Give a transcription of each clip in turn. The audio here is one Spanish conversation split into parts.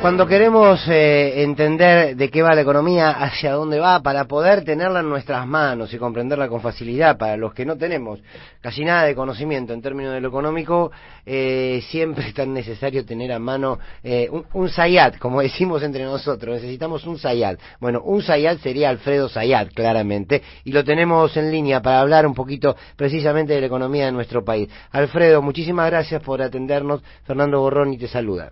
Cuando queremos eh, entender de qué va la economía, hacia dónde va, para poder tenerla en nuestras manos y comprenderla con facilidad, para los que no tenemos casi nada de conocimiento en términos de lo económico, eh, siempre es tan necesario tener a mano eh, un, un Sayat, como decimos entre nosotros, necesitamos un Sayat. Bueno, un Sayat sería Alfredo Sayat, claramente, y lo tenemos en línea para hablar un poquito precisamente de la economía de nuestro país. Alfredo, muchísimas gracias por atendernos. Fernando Borrón y te saluda.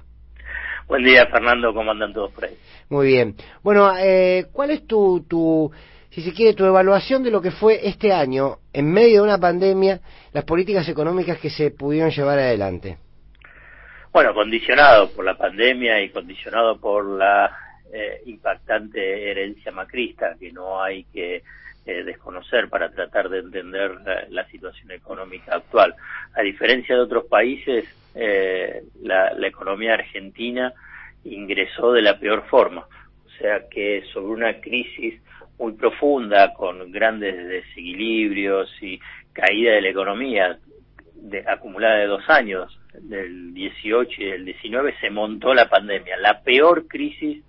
Buen día, Fernando. ¿Cómo andan todos por ahí? Muy bien. Bueno, eh, ¿cuál es tu, tu, si se quiere, tu evaluación de lo que fue este año, en medio de una pandemia, las políticas económicas que se pudieron llevar adelante? Bueno, condicionado por la pandemia y condicionado por la eh, impactante herencia macrista, que no hay que eh, desconocer para tratar de entender la, la, situación económica actual. A diferencia de otros países, eh, la, la, economía argentina ingresó de la peor forma. O sea que sobre una crisis muy profunda, con grandes desequilibrios y caída de la economía de, acumulada de dos años, del 18 y del 19, se montó la pandemia, la peor crisis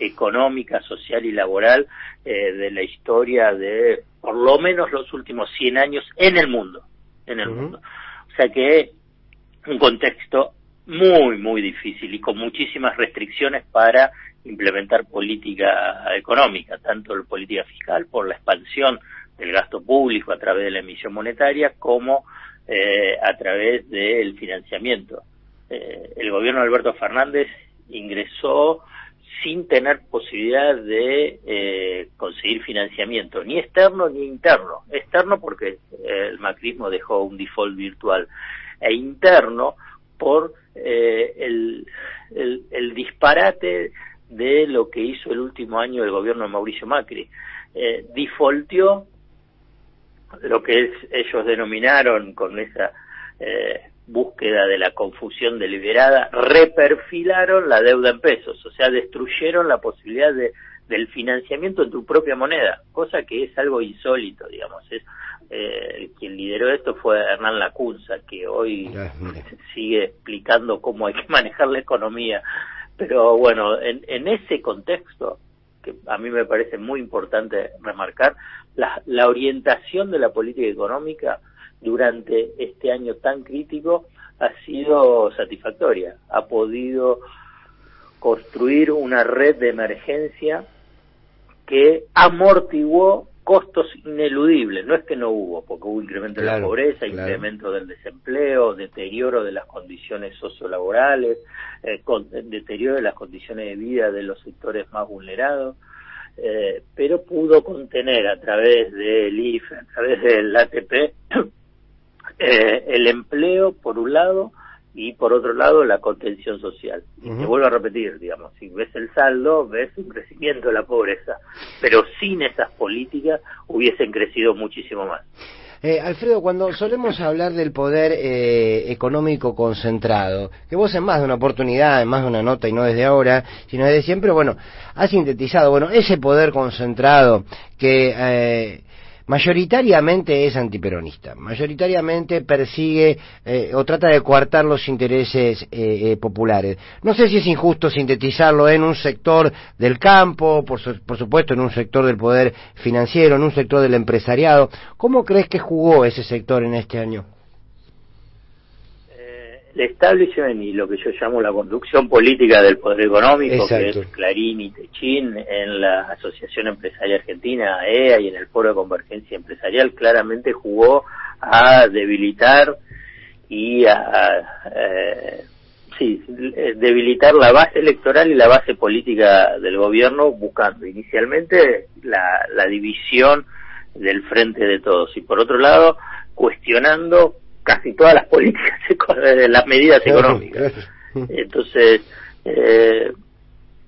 económica, social y laboral eh, de la historia de por lo menos los últimos 100 años en el mundo, en el uh -huh. mundo. O sea que un contexto muy, muy difícil y con muchísimas restricciones para implementar política económica, tanto la política fiscal por la expansión del gasto público a través de la emisión monetaria como eh, a través del financiamiento. Eh, el gobierno de Alberto Fernández ingresó sin tener posibilidad de eh, conseguir financiamiento, ni externo ni interno. Externo porque el macrismo dejó un default virtual, e interno por eh, el, el, el, disparate de lo que hizo el último año el gobierno de Mauricio Macri. Eh, lo que es, ellos denominaron con esa eh, búsqueda de la confusión deliberada, reperfilaron la deuda en pesos, o sea, destruyeron la posibilidad de, del financiamiento en tu propia moneda, cosa que es algo insólito, digamos. Es, eh, quien lideró esto fue Hernán Lacunza, que hoy ah, sigue explicando cómo hay que manejar la economía. Pero bueno, en, en ese contexto, que a mí me parece muy importante remarcar, la, la orientación de la política económica durante este año tan crítico ha sido satisfactoria. Ha podido construir una red de emergencia que amortiguó costos ineludibles. No es que no hubo, porque hubo incremento claro, de la pobreza, claro. incremento del desempleo, deterioro de las condiciones sociolaborales, eh, con, deterioro de las condiciones de vida de los sectores más vulnerados. Eh, pero pudo contener a través del IFE, a través del ATP, eh, el empleo por un lado y por otro lado la contención social. Y uh -huh. te vuelvo a repetir, digamos, si ves el saldo, ves un crecimiento de la pobreza, pero sin esas políticas hubiesen crecido muchísimo más. Eh, Alfredo, cuando solemos hablar del poder eh, económico concentrado, que vos en más de una oportunidad, en más de una nota y no desde ahora, sino desde siempre, bueno, has sintetizado, bueno, ese poder concentrado que eh, mayoritariamente es antiperonista, mayoritariamente persigue eh, o trata de coartar los intereses eh, eh, populares. No sé si es injusto sintetizarlo en un sector del campo, por, su, por, supuesto en un sector del poder financiero, en un sector del empresariado. ¿Cómo crees que jugó ese sector en este año? El establishment y lo que yo llamo la conducción política del poder económico, Exacto. que es Clarín y Techín, en la Asociación Empresarial Argentina, EA, y en el Foro de Convergencia Empresarial, claramente jugó a debilitar y a, eh, sí, debilitar la base electoral y la base política del gobierno, buscando inicialmente la, la división del frente de todos, y por otro lado, cuestionando casi todas las políticas, las medidas económicas. Entonces, eh,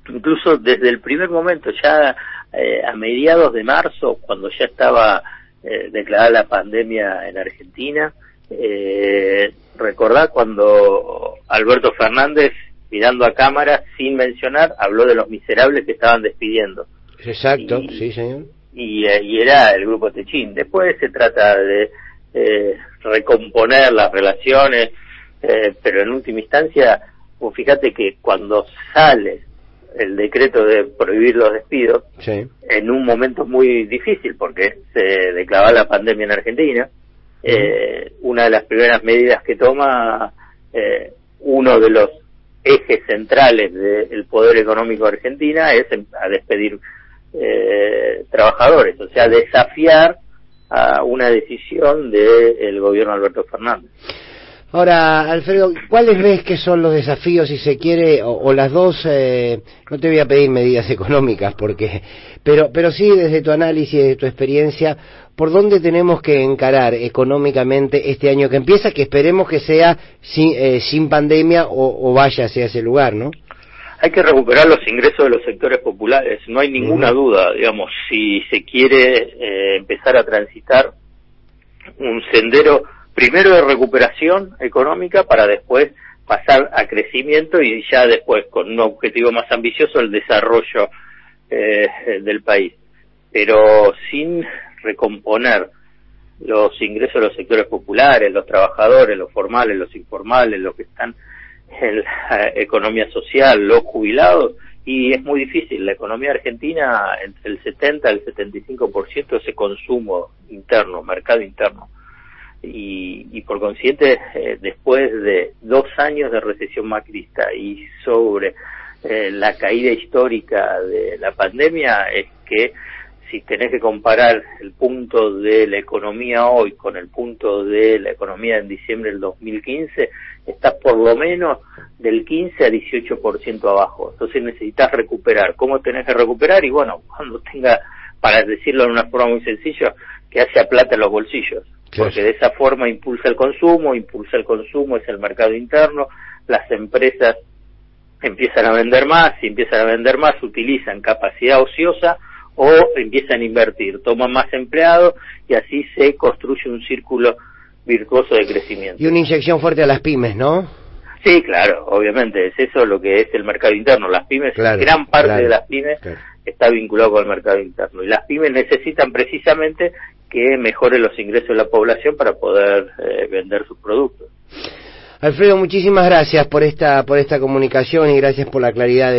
incluso desde el primer momento, ya eh, a mediados de marzo, cuando ya estaba eh, declarada la pandemia en Argentina, eh, recordar cuando Alberto Fernández, mirando a cámara, sin mencionar, habló de los miserables que estaban despidiendo. Exacto, y, sí, señor. Y, y era el grupo Techín. Después se trata de eh, recomponer las relaciones, eh, pero en última instancia Pues fíjate que cuando sale el decreto de prohibir los despidos, en un momento muy difícil, porque se declaraba la pandemia en Argentina, eh, una de las primeras medidas que toma eh, uno de los ejes centrales del poder económico de Argentina es a despedir eh, trabajadores, o sea, desafiar a una decisión del gobierno Alberto Fernández. Ahora, Alfredo, ¿cuáles ves que son los desafíos, si se quiere, o, las dos, eh, no te voy a pedir medidas económicas, porque, pero, pero sí desde tu análisis, desde tu experiencia, ¿por dónde tenemos que encarar económicamente este año que empieza, que esperemos que sea sin, eh, sin pandemia o, vaya hacia ese lugar, ¿no? Hay que recuperar los ingresos de los sectores populares, no hay ninguna duda, digamos, si se quiere eh, empezar a transitar un sendero primero de recuperación económica para después pasar a crecimiento y ya después con un objetivo más ambicioso el desarrollo eh, del país. Pero sin recomponer los ingresos de los sectores populares, los trabajadores, los formales, los informales, los que están en la economía social, los jubilados, y es muy difícil. La economía argentina, entre el 70 y el 75% es consumo interno, mercado interno y, por consiguiente, eh, después de dos años de recesión macrista y sobre eh, la caída histórica de la pandemia, es que si tenés que comparar el punto de la economía hoy con el punto de la economía en diciembre del 2015, estás por lo menos del 15 a 18% abajo. Entonces necesitas recuperar. ¿Cómo tenés que recuperar? Y bueno, cuando tenga, para decirlo de una forma muy sencilla, que haya plata en los bolsillos porque de esa forma impulsa el consumo, impulsa el consumo es el mercado interno, las empresas empiezan a vender más, y empiezan a vender más utilizan capacidad ociosa o empiezan a invertir, toman más empleados y así se construye un círculo virtuoso de crecimiento. Y una inyección fuerte a las pymes, ¿no? Sí, claro, obviamente, es eso lo que es el mercado interno. Las pymes, gran parte de las pymes está vinculado con el mercado interno. Y las pymes necesitan precisamente que mejore los ingresos de la población para poder eh, vender sus productos. Alfredo, muchísimas gracias por esta por esta comunicación y gracias por la claridad.